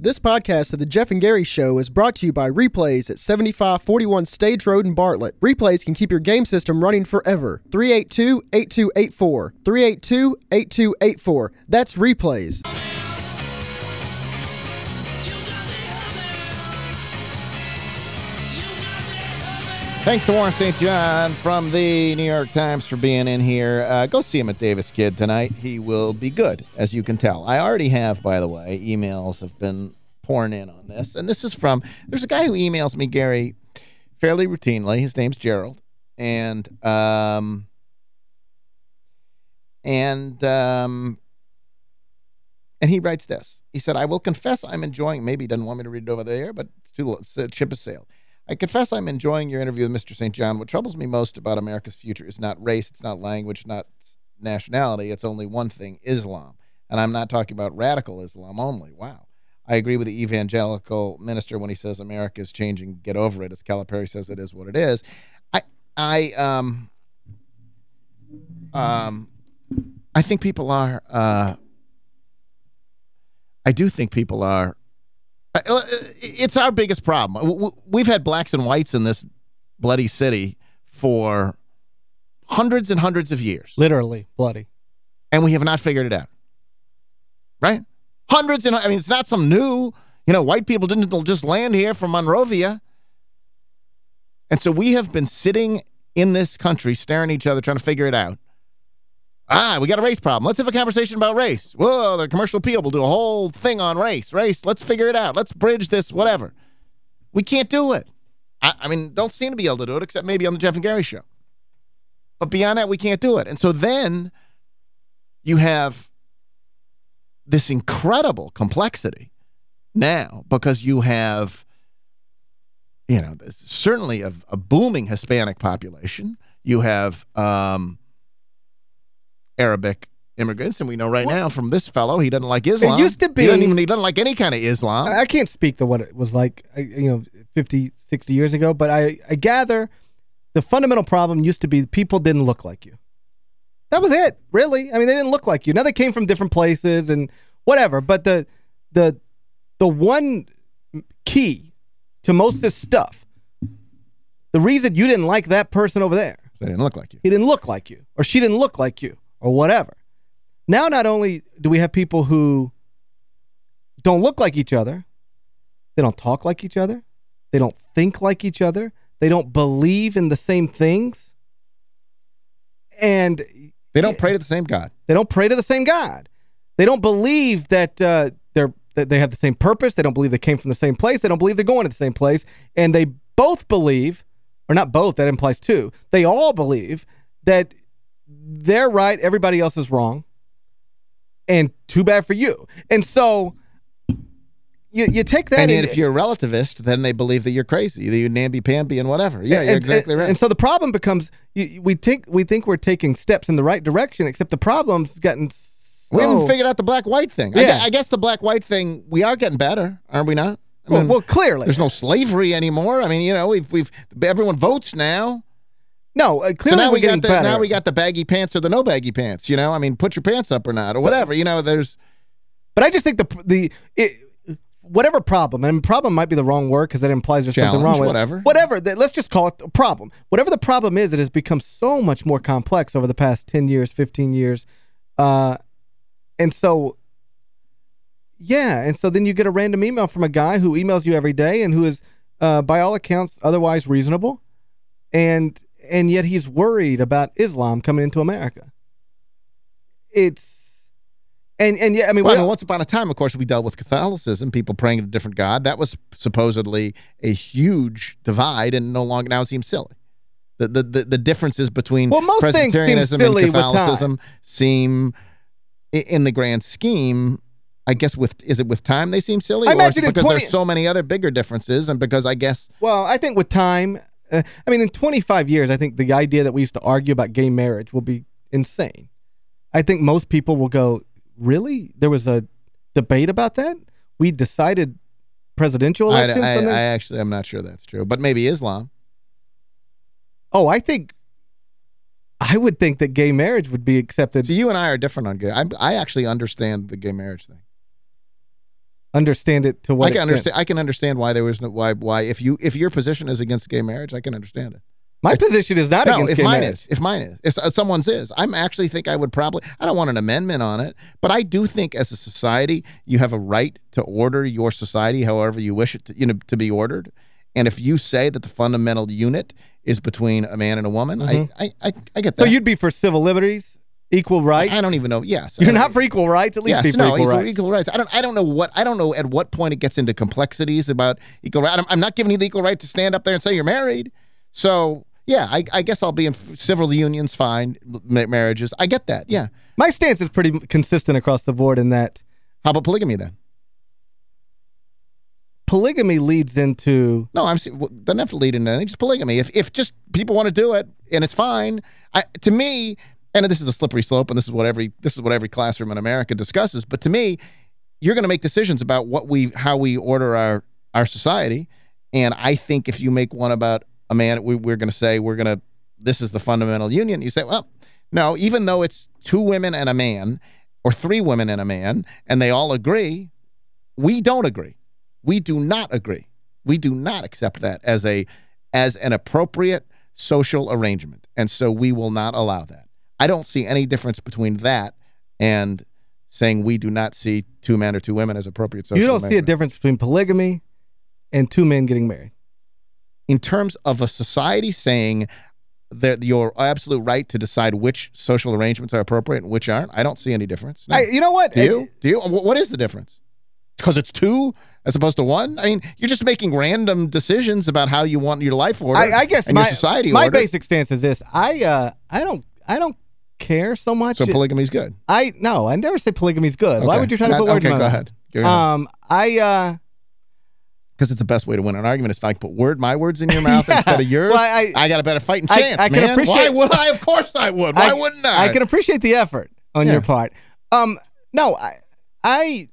This podcast of the Geoff and Gary Show is brought to you by Replays at 7541 Stage Road in Bartlett. Replays can keep your game system running forever. 382-8284. 382-8284. That's Replays. Thanks to Warren St. John from the New York Times for being in here. Uh, go see him at Davis-Kidd tonight. He will be good, as you can tell. I already have, by the way, emails have been pouring in on this. And this is from, there's a guy who emails me, Gary, fairly routinely. His name's Gerald. And, um, and, um, and he writes this. He said, I will confess I'm enjoying, maybe he doesn't want me to read it over there, but it's too, ship has sailed. I confess I'm enjoying your interview with Mr. St. John. What troubles me most about America's future is not race, it's not language, not nationality. It's only one thing, Islam. And I'm not talking about radical Islam only. Wow. I agree with the evangelical minister when he says America is changing, get over it. As Calipari says, it is what it is. I, I, um, um, I think people are, uh, I do think people are Uh, uh, it's our biggest problem. We've had blacks and whites in this bloody city for hundreds and hundreds of years. Literally bloody. And we have not figured it out. Right? Hundreds and, I mean, it's not some new, you know, white people didn't just land here from Monrovia. And so we have been sitting in this country staring at each other trying to figure it out Ah, we got a race problem. Let's have a conversation about race. Whoa, the commercial appeal will do a whole thing on race. Race, let's figure it out. Let's bridge this, whatever. We can't do it. I, I mean, don't seem to be able to do it except maybe on the Geoff and Gary show. But beyond that, we can't do it. And so then you have this incredible complexity now because you have, you know, certainly a, a booming Hispanic population. You have... Um, Arabic immigrants, and we know right well, now from this fellow he doesn't like Islam. It used to be. He doesn't, even, he doesn't like any kind of Islam. I, can't speak to what it was like, you know, 50, 60 years ago, but I, I gather the fundamental problem used to be people didn't look like you. That was it, really. I mean, they didn't look like you. Now they came from different places and whatever, but the the the one key to most of this stuff, the reason you didn't like that person over there. They didn't look like you. He didn't look like you, or she didn't look like you or whatever. Now, not only do we have people who don't look like each other, they don't talk like each other, they don't think like each other, they don't believe in the same things, and... They don't pray to the same God. They don't pray to the same God. They don't believe that uh, they're that they have the same purpose. They don't believe they came from the same place. They don't believe they're going to the same place. And they both believe, or not both, that implies two. They all believe that they're right, everybody else is wrong. And too bad for you. And so you you take that and if you're a relativist, then they believe that you're crazy, that you're namby-pamby and whatever. Yeah, and, you're exactly and, right. And so the problem becomes you, we think we think we're taking steps in the right direction, except the problem's gotten so... We haven't figured out the black-white thing. Yeah. I, guess, I guess the black-white thing, we are getting better, aren't we not? I mean, well, well, clearly. There's no slavery anymore. I mean, you know, we've we've everyone votes now. No, uh, clearly so now we got the, better. Now we got the baggy pants or the no baggy pants, you know? I mean, put your pants up or not or whatever. You know, there's... But I just think the... the it, whatever problem, and problem might be the wrong word because that implies there's Challenge, something wrong with whatever. it. Whatever. Let's just call it a problem. Whatever the problem is, it has become so much more complex over the past 10 years, 15 years. Uh, and so, yeah. And so then you get a random email from a guy who emails you every day and who is, uh, by all accounts, otherwise reasonable. And and yet he's worried about Islam coming into America. It's and and yeah, I mean, well, I mean, once upon a time, of course, we dealt with Catholicism, people praying to a different God. That was supposedly a huge divide, and no longer now it seems silly. The the the, the differences between well, most Presbyterianism and Catholicism seem, in the grand scheme, I guess with is it with time they seem silly? I imagine because 20... there's so many other bigger differences, and because I guess well, I think with time uh, I mean, in 25 years, I think the idea that we used to argue about gay marriage will be insane. I think most people will go, really? There was a debate about that? We decided presidential elections? I, I, I actually, I'm not sure that's true, but maybe Islam. Oh, I think I would think that gay marriage would be accepted. So you and I are different on gay. I, I actually understand the gay marriage thing. Understand it to what I can extent. understand. I can understand why there was no why why if you if your position is against gay marriage, I can understand it. My position is not no, against if gay mine marriage. is, if mine is, if uh, someone's is, I'm actually think I would probably. I don't want an amendment on it, but I do think as a society, you have a right to order your society however you wish it to, you know, to be ordered. And if you say that the fundamental unit is between a man and a woman, I, I, I, I get that. Mm-hmm. So you'd be for civil liberties, equal rights? I don't even know. Yes, You're not for equal rights? At least Yes, be for no, equal rights. equal rights. I don't. I don't know what. I don't know at what point it gets into complexities about equal right. I'm, I'm not giving you the equal right to stand up there and say you're married. So yeah, I, I guess I'll be in civil unions, fine, ma- marriages. I get that. Yeah. My stance is pretty consistent across the board in that How about polygamy then? polygamy leads into No, I'm well, doesn't have to lead into anything. Just polygamy. If if just people want to do it and it's fine, I, to me, and this is a slippery slope, and this is what every this is what every classroom in America discusses. But to me, you're going to make decisions about what we how we order our our society, and I think if you make one about a man, we, we're going to say we're going to this is the fundamental union. You say, well, no, even though it's two women and a man, or three women and a man, and they all agree, we don't agree. We do not agree. We do not accept that as a as an appropriate social arrangement. And so we will not allow that. I don't see any difference between that and saying we do not see two men or two women as appropriate social you don't see a difference between polygamy and two men getting married. in terms of a society saying that your absolute right to decide which social arrangements are appropriate and which aren't, I don't see any difference. No. I, you know what? Do you? Do you? What is the difference? Because it's two as opposed to one? I mean, you're just making random decisions about how you want your life ordered I, I guess and my your society my ordered. basic stance is this: I uh I don't I don't care so much. so polygamy's good. I no, I never say polygamy's good. Why would you try to put words okay, in my go mouth? ahead. Go ahead. Um, I uh, Because it's the best way to win an argument is if I can put word my words in your mouth Yeah. instead of yours. Well, I- I got a better fighting chance, I can man. Why appreciate- would I? Of course I would. Why wouldn't I? I can appreciate the effort on Yeah. your part. Um, no, I, I,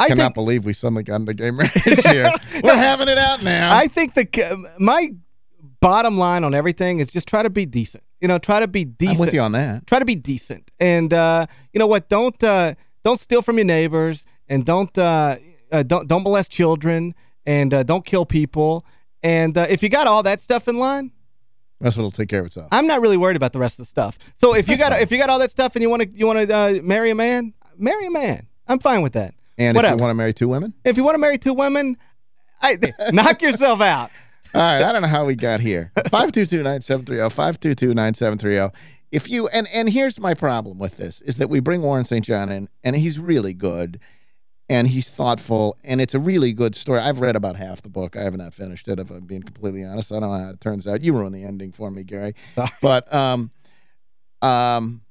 I I cannot think- believe we suddenly got into gay marriage here. We're having it out now. I think the my bottom line on everything is just try to be decent. You know, try to be decent. I'm with you on that. Try to be decent, and uh, you know what? Don't uh, don't steal from your neighbors, and don't uh, uh, don't don't molest children, and uh, don't kill people. And uh, if you got all that stuff in line, That's what'll take care of itself. I'm not really worried about the rest of the stuff. So if you got fine. if you got all that stuff and you want to you want to uh, marry a man, marry a man. I'm fine with that. And Whatever. if you want to marry two women? If you want to marry two women, I knock yourself out. All right, I don't know how we got here. 522-9730, 522-9730. If you and and here's my problem with this is that we bring Warren St. John in and he's really good and he's thoughtful and it's a really good story. I've read about half the book. I have not finished it if I'm being completely honest. I don't know how it turns out. You ruined the ending for me, Gary. Sorry. But um um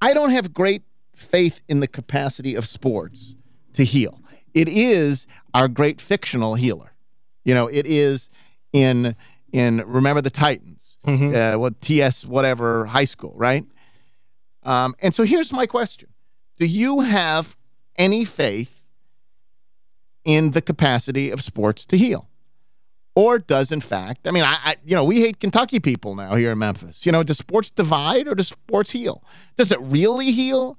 I don't have great faith in the capacity of sports to heal. It is our great fictional healer. You know, it is in in Remember the Titans, Mhm. uh, what TS whatever high school, right? Um, and so here's my question: Do you have any faith in the capacity of sports to heal, or does in fact? I mean, I, I you know we hate Kentucky people now here in Memphis. You know, does sports divide or does sports heal? Does it really heal?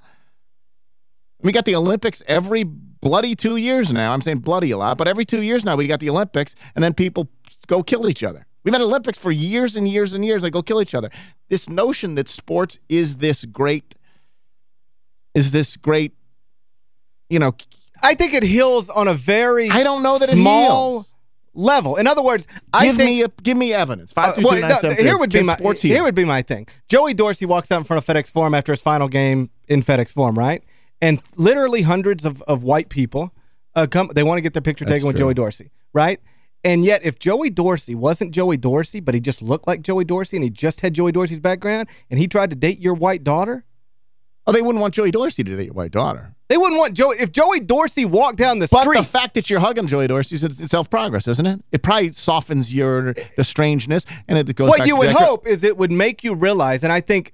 We got the Olympics every bloody two years now. I'm saying bloody a lot, but every two years now we got the Olympics, and then people go kill each other. We've had Olympics for years and years and years. They go kill each other. This notion that sports is this great, is this great, you know, I think it heals on a very I don't know that it small heals. level. In other words, I give think me a, give me evidence. Uh, Five two well, two nine no, seven. here would be my here would be my thing. Joey Dorsey walks out in front of FedEx Forum after his final game in FedEx Forum, right? And literally hundreds of, of white people uh, come. They want to get their picture That's taken with true. Joey Dorsey, right? And yet, if Joey Dorsey wasn't Joey Dorsey, but he just looked like Joey Dorsey and he just had Joey Dorsey's background, and he tried to date your white daughter, Oh, they wouldn't want Joey Dorsey to date your white daughter. they wouldn't want Joey. If Joey Dorsey walked down the But street, the fact that you're hugging Joey Dorsey is itself progress, isn't it? It probably softens your the strangeness, and it goes. what you would hope is it would make you realize, and I think,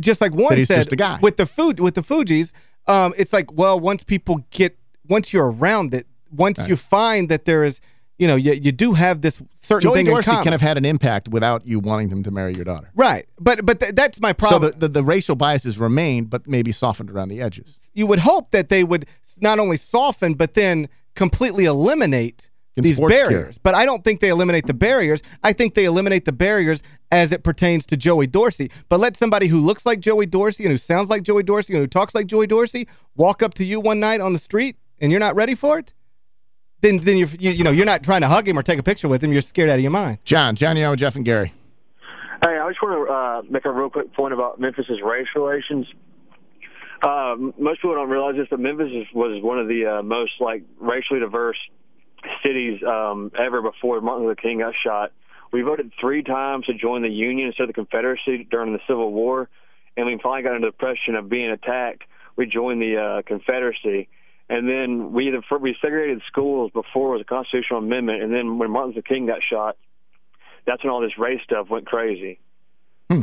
just like he's said, just a guy. with the food with the Fugees, um, it's like well, once people get once you're around it, once Right. you find that there is you know, you, you do have this certain Joey thing Dorsey in common. can have had an impact without you wanting them to marry your daughter. right. But but th that's my problem. So the, the, the racial biases remain, but maybe softened around the edges. you would hope that they would not only soften, but then completely eliminate In these sports care. barriers. But I don't think they eliminate the barriers. I think they eliminate the barriers as it pertains to Joey Dorsey. But let somebody who looks like Joey Dorsey and who sounds like Joey Dorsey and who talks like Joey Dorsey walk up to you one night on the street and you're not ready for it, then then you're, you, you know, you're not trying to hug him or take a picture with him. You're scared out of your mind. John, John Yo, Geoff and Gary. Hey, I just want to uh, make a real quick point about Memphis's race relations. Uh, most people don't realize this, but Memphis was one of the uh, most like racially diverse cities um, ever before Martin Luther King got shot. We voted three times to join the Union instead of the Confederacy during the Civil War, and we finally got under the pressure of being attacked. We joined the uh, Confederacy, and then we we segregated schools before it was a constitutional amendment, and then when Martin Luther King got shot, that's when all this race stuff went crazy. Hmm.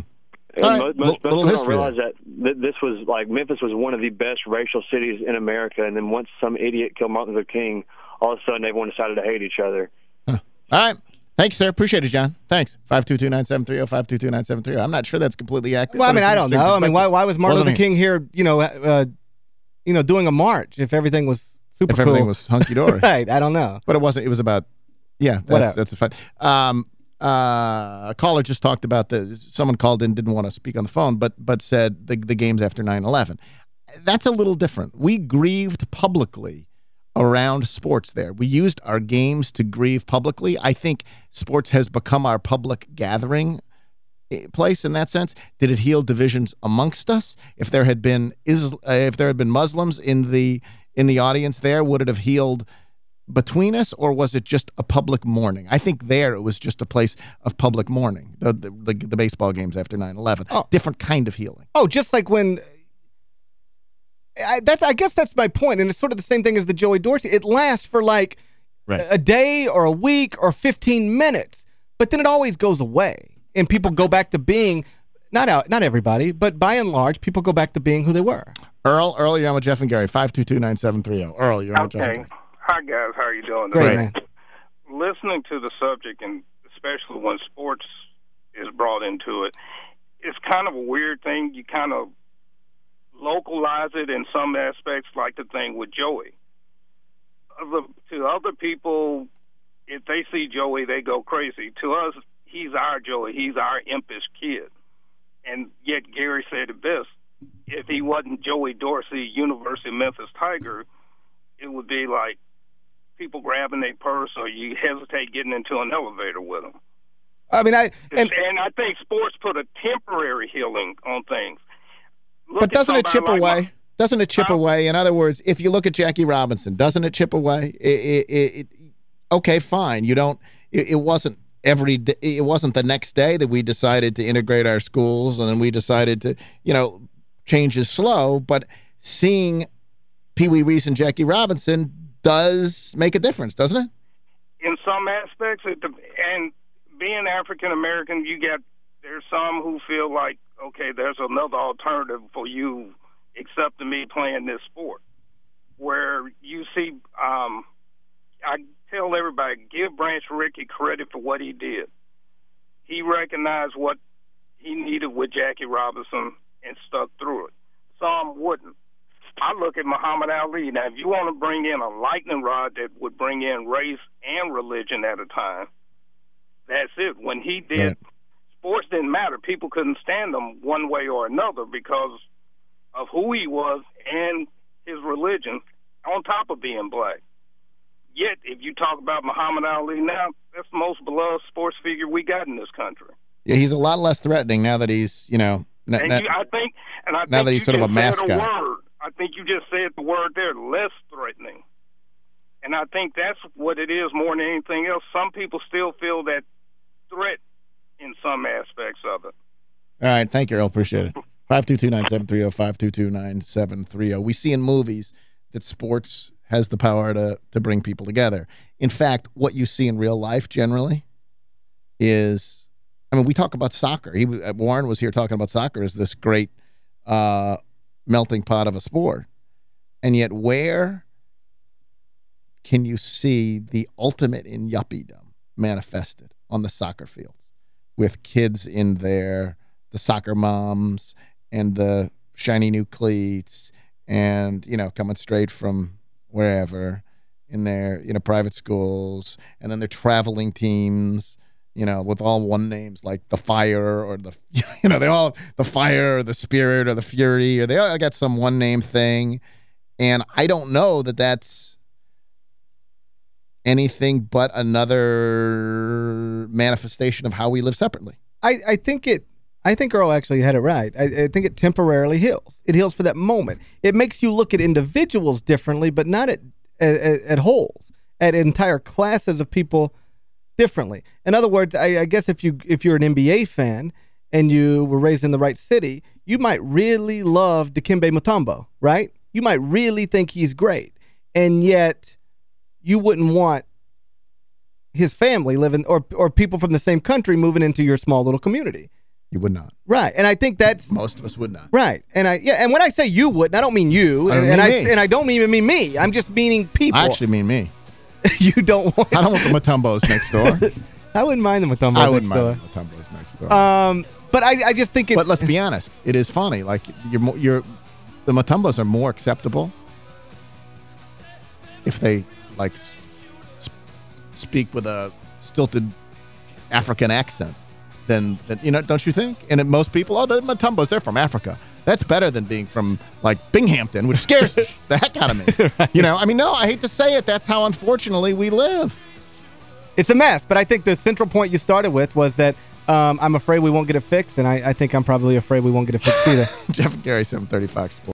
And right, most, most, most people don't realize that th- this was like Memphis was one of the best racial cities in America, and then once some idiot killed Martin Luther King, all of a sudden everyone decided to hate each other. All right. Thanks, sir. Appreciate it, John. Thanks. 522-9730, 522-9730. I'm not sure that's completely accurate. Well, I mean, I don't know. I mean, why why was Martin Luther? King here, you know, uh, you know, doing a march if everything was super If everything was hunky-dory. right, I don't know. But it wasn't. It was about, yeah, that's, Whatever. that's a fun. Um, uh, a caller just talked about the, someone called in, didn't want to speak on the phone, but but said the, the games after 9-11. That's a little different. We grieved publicly around sports there. We used our games to grieve publicly. I think sports has become our public gathering eh, place in that sense. Did it heal divisions amongst us? If there had been is uh, if there had been Muslims in the in the audience there, would it have healed between us, or was it just a public mourning? I think there it was just a place of public mourning. The the, the, the baseball games after 9/11, Oh. different kind of healing. Oh, just like when I that's I guess that's my point, and it's sort of the same thing as the Joey Dorsey. It lasts for like Right. a day or a week or 15 minutes, but then it always goes away, and people go back to being not out, not everybody, but by and large, people go back to being who they were. Earl, Earl, you're on with Geoff and Gary, 522-9730. Earl, you're on with Geoff and Okay. Gary. Hi guys, how are you doing? Great, Great. man. Listening to the subject, and especially when sports is brought into it, it's kind of a weird thing. You kind of localize it in some aspects, like the thing with Joey. Other, to other people, if they see Joey, they go crazy. To us, he's our Joey. He's our impish kid. And yet Gary said it best. If he wasn't Joey Dorsey, University of Memphis Tiger, it would be like people grabbing their purse or you hesitate getting into an elevator with them. I mean, I and And, I think sports put a temporary healing on things. But doesn't it chip like away? my- Doesn't it chip Huh? away? In other words, if you look at Jackie Robinson, doesn't it chip away? It, it, it, okay, fine. You don't. It, it wasn't every. Day, it wasn't the next day that we decided to integrate our schools, and then we decided to, you know, change is slow. But seeing Pee Wee Reese and Jackie Robinson does make a difference, doesn't it? in some aspects, it, and being African American, you get there's some who feel like okay, there's another alternative for you except to me playing this sport. Where you see, um, I tell everybody, give Branch Rickey credit for what he did. He recognized what he needed with Jackie Robinson and stuck through it. Some wouldn't. I look at Muhammad Ali. Now, if you want to bring in a lightning rod that would bring in race and religion at a time, that's it. When he did, Right. Sports didn't matter. People couldn't stand him one way or another because of who he was and his religion, on top of being black. Yet, if you talk about Muhammad Ali now, that's the most beloved sports figure we got in this country. Yeah, he's a lot less threatening now that he's, you know, And you, I think, and I now think that he's sort of a mascot. word. I think you just said the word there, less threatening. And I think that's what it is more than anything else. Some people still feel that threat in some aspects of it. All right, thank you, Earl. Appreciate it. 522-9730, 522-9730. We see in movies that sports has the power to to bring people together. In fact, what you see in real life generally is, I mean, we talk about soccer. He uh, Warren was here talking about soccer as this great uh, melting pot of a sport, and yet where can you see the ultimate in yuppiedom manifested on the soccer fields with kids in there, the soccer moms and the shiny new cleats and, you know, coming straight from wherever in their, you know, private schools. And then their traveling teams, you know, with all one names like the fire or the, you know, they all, the fire or the spirit or the fury, or they all got some one name thing. And I don't know that that's anything but another manifestation of how we live separately. I, I think it I think Earl actually had it right. I, I, think it temporarily heals. It heals for that moment. It makes you look at individuals differently, but not at at, at wholes, at entire classes of people differently. In other words, I, I guess if you if you're an NBA fan and you were raised in the right city, you might really love Dikembe Mutombo, right? You might really think he's great. And yet you wouldn't want his family living or or people from the same country moving into your small little community. You would not. Right. And I think that's most of us would not. Right. And I yeah, and when I say you wouldn't, I don't mean you. I and, mean and I me. and I don't mean mean me. I'm just meaning people. I actually mean me. you don't want I don't want the Mutombos next door. I wouldn't mind the Mutombo I wouldn't mind the Mutombos next door. Um but I I just think it's but let's be honest, it is funny. Like you're more, you're the Mutombos are more acceptable if they like sp- speak with a stilted African accent than, than you know, don't you think? And it, most people, oh, the Mutombos, they're from Africa. That's better than being from like Binghamton, which scares the heck out of me. You know, I mean, no, I hate to say it. That's how unfortunately we live. it's a mess, but I think the central point you started with was that um, I'm afraid we won't get it fixed, and I, I think I'm probably afraid we won't get it fixed either. Geoff and Gary, 730 Fox Sports.